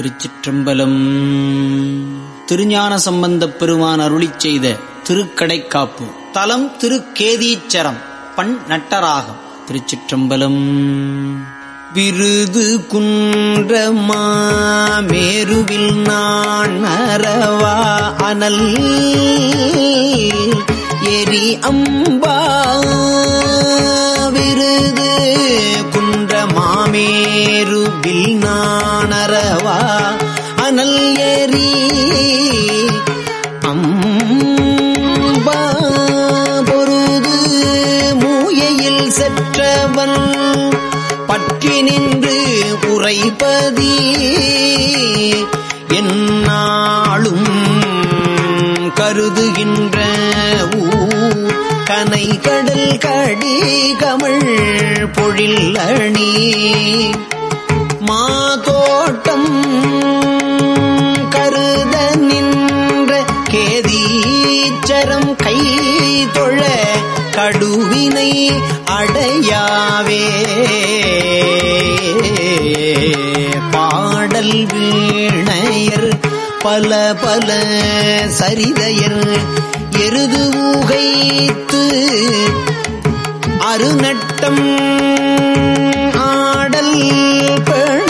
திருச்சிற்றம்பலம். திருஞான சம்பந்தப் பெருமான் அருளி செய்த திருக்கடைக்காப்பு. தலம் திருக்கேதீச்சரம் பண் நட்டராகம் திருச்சிற்றம்பலம். விருது குன்ற மேருவில் நான் அறவா அனல். எரி அம்பா மாமேருவில் நானரவா அனல் ஏறி அம்பொருது மூயையில் செற்றவன் பற்றி நின்று உரைப்பதி என்னாளும் கருதுகின்ற கனை கடல் கடி கமள் பொழில் அணி. மாதோட்டம் கருத நின்ற கேதீச்சரம் கை தொழ கடுவினை அடையாவே. பாடல் வீணையர் பல பல சரிதையர் எருது ஊகைத்து அருநட்டம் ஆடல் பேணுவர்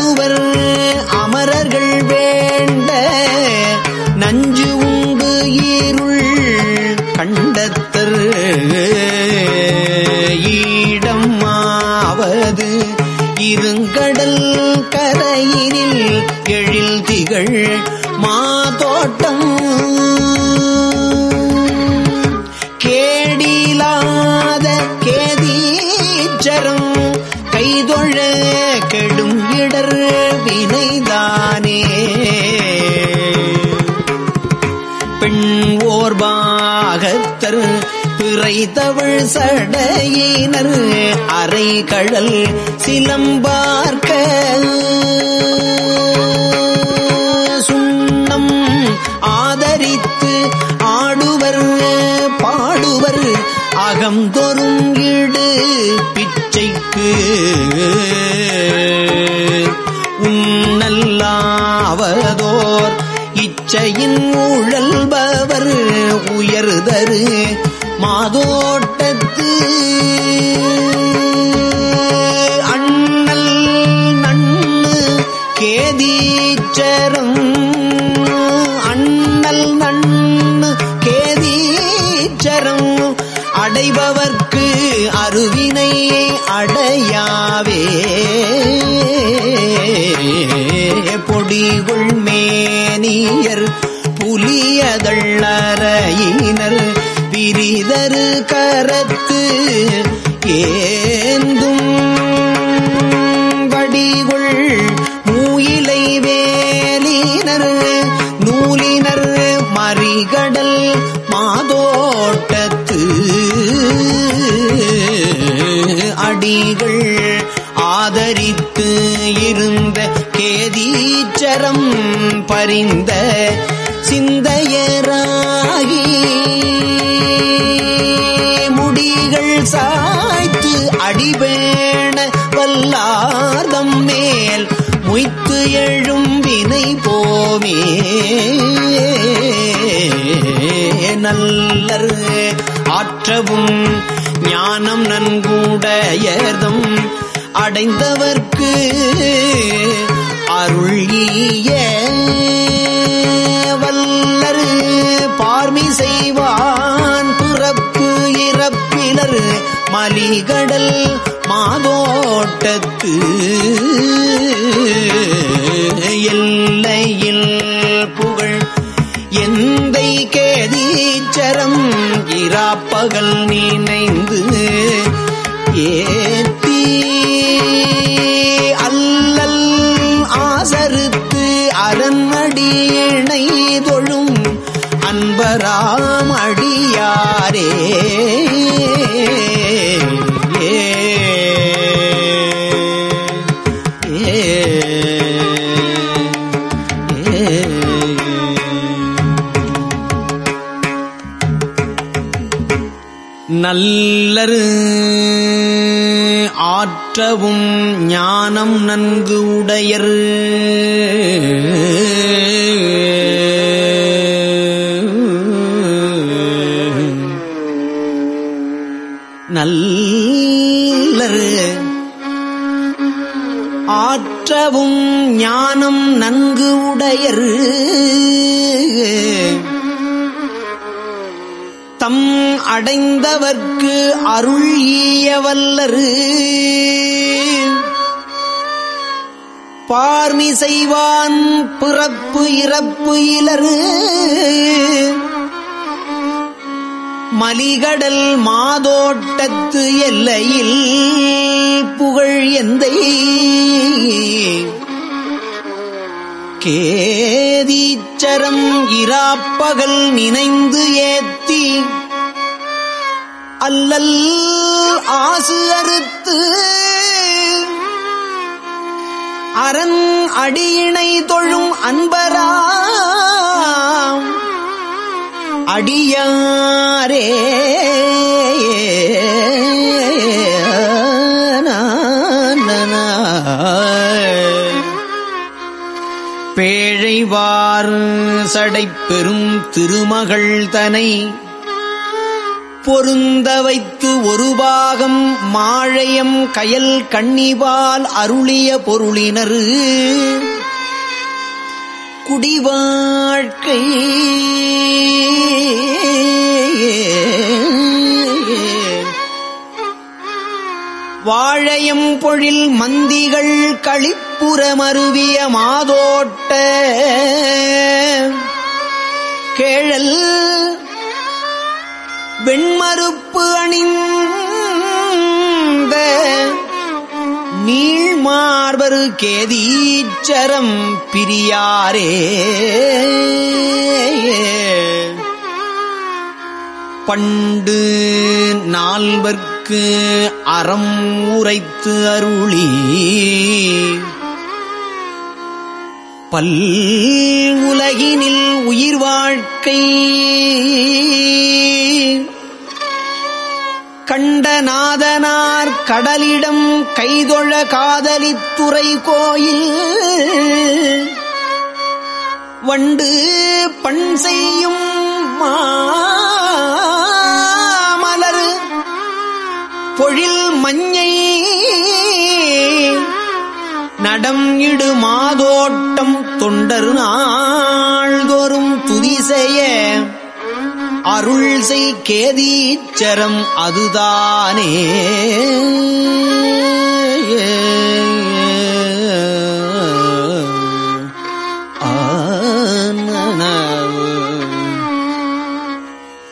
அச்சரம் கைதொழ கெடும் இடர் வினைதானே. பெண் ஓர்பாகத்தர் பிறை தவழ் சடையினர் அரை கழல் சிலம்பார்க்க சுண்ணம் ஆதரித்து ஆடுவர் அகந்தொரும் இடு பிச்சைக்கு உன்னல்லாவதோர் இச்சையின் ஊழல்பவர் உயர்தரு மாதோட்டத்து அண்ணல் நண்ணு கேதீச்சரம் அடைபவர்க்கு அருவினை அடையாவே. பொடிகுள் மேனியர் புலியதள்ளரையினர் விரிதரு கரத்து ஏந்தும் அடிகள் ஆதரித்து இருந்த கேதீச்சரம் பரிந்த சிந்தையராகி முடிகள் சாய்த்து அடிபேண வல்லார்தம் மேல் முய்த்து எழும் வினை போமே. நல்லர் ஆற்றவும் ஞானம் நன்கூடையதும் அடைந்தவர்க்கு அருளிய வல்லர். பார்மி செய்வான் பிறப்பு இறப்பினர். மலிகடல் மாதோட்டத்து எல்லையில் புகழ். எந்தை கேதீச்சரம் இராப்பகல் நீனைந்து ஏத்தி அல்லல் ஆசருத்து அரண்மடியினை தொழும் அன்பராம் அடியாரே நல்லரு ஞானம் நன்கு உடையர். நல்லரு. ஆற்றவும் ஞானம் நன்கு உடையர். தம் அடைந்தவர்க்கு அருள் ஈயவல்லரு. பார்மி செய்வான் பிறப்பு இறப்பு இலரு மலிகடல் மாதோட்டத்து எல்லையில் புகழ் எந்தை. கேதீச்சரம் இராப்பகல் நினைந்து ஏத்தி. அல்லல் ஆசு அறுத்து அரண் அடியினை தொழும் அன்பராம். அடியாரே பேழைவாறு சடை திருமகள் தனை பொருந்த வைத்து ஒரு பாகம் மாழையம் கயல் கண்ணிவால் அருளிய பொருளினரு குடிவாழ்க்கை வாழையம் பொழில் மந்திகள் களிப்புறமருவிய மாதோட்ட கேழல் வெண்மறுப்பு அணிந்த நீழ்மார்பரு கேதீச்சரம் பிரியாரே. பண்டு நால்வர்க்கு அறம் உரைத்து அருளி. பல் உலகினில் உயிர் வாழ்க்கை. கண்டநாதனார் கடலிடம் கைதொழ காதலித்துறை கோயில் வண்டு பண் செய்யும் மாமலர் பொழில் மஞ்சை நடம் இடு மாதோட்டம் தொண்டர் நாள்தோறும் அருள் செய் கேதீச்சரம் அதுதானே.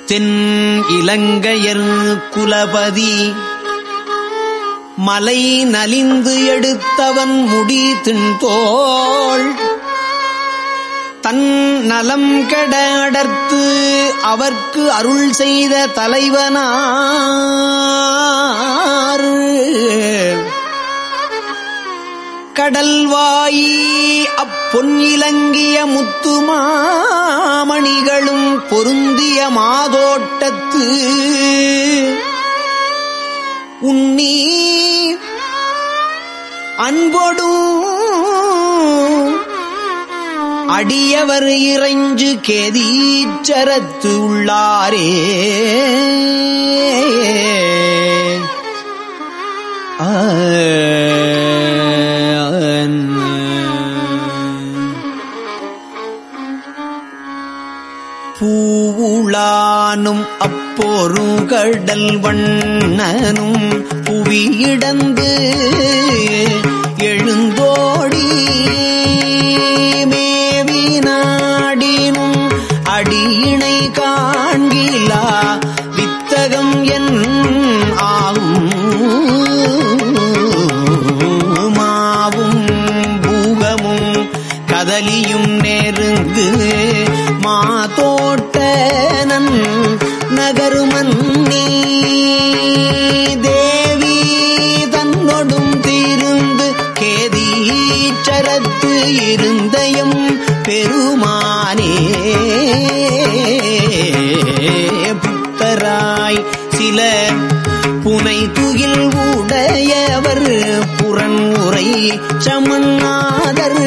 தென் இலங்கையர் குலபதி மலை நலிந்து எடுத்தவன் முடி தின்தோள். தன் நலம் கெட அடர்த்து அவர்க்கு அருள் செய்த தலைவனார். கடல்வாயி அப்பொன் இலங்கிய முத்துமாமணிகளும் பொருந்திய மாதோட்டத்து. உன்னி அன்பொடும் அடியவர் இறைஞ்சு கெதீச்சரத்து உள்ளாரே. பூவுளானும் அப்போரு கடல் வண்ணனும் புவியிடந்து கேதீச்சரத்து இருந்தயம் பெருமானே. புத்தராய் சில புனை துயில் உடையவர் புறன் உரை சமநாதர்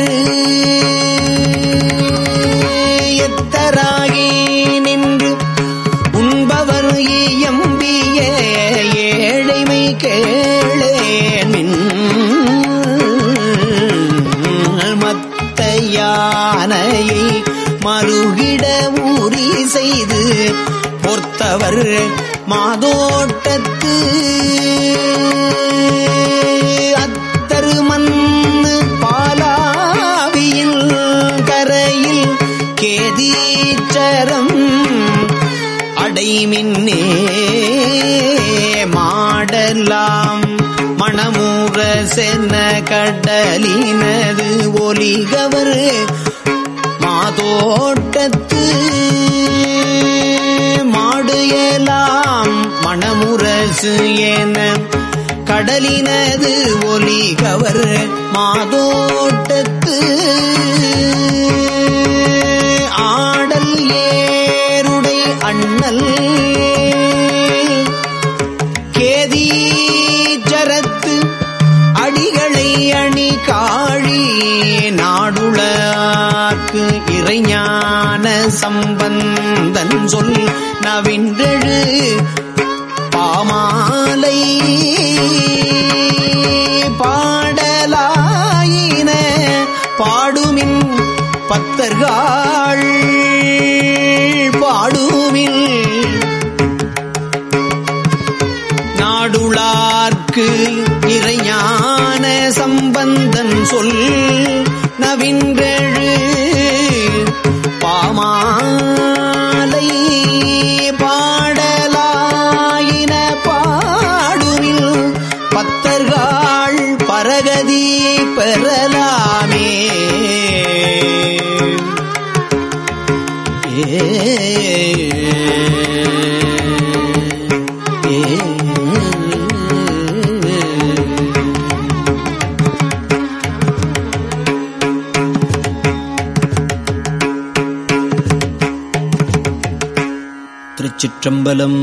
பொறுத்தவர் மாதோட்டத்து. அத்தரு மண்ணு பாலாவியில் கரையில் கேதீச்சரம் அடைமின்னே மாடலாம். மணமூற சென்ன கடலினது ஒலிகவர் மாதோட்டத்து. மணமுரசு என கடலினது ஒலி கவர் மாதோட்டத்து. ஆடல் ஏருடை அண்ணல் கேதீச்சரத்து அடிகளை அணி காழி நாடுளாக்கு இறைஞான சம்பந்தன் சொல் நவின்றெழு பாடலாயின பாடுமின் பத்தர்கள் பாடுமில் நாடுளார்க்கு இறைஞான சம்பந்தன் சொல் நவின்றெழு பாமாலை திருச்சிற்றம்பலம்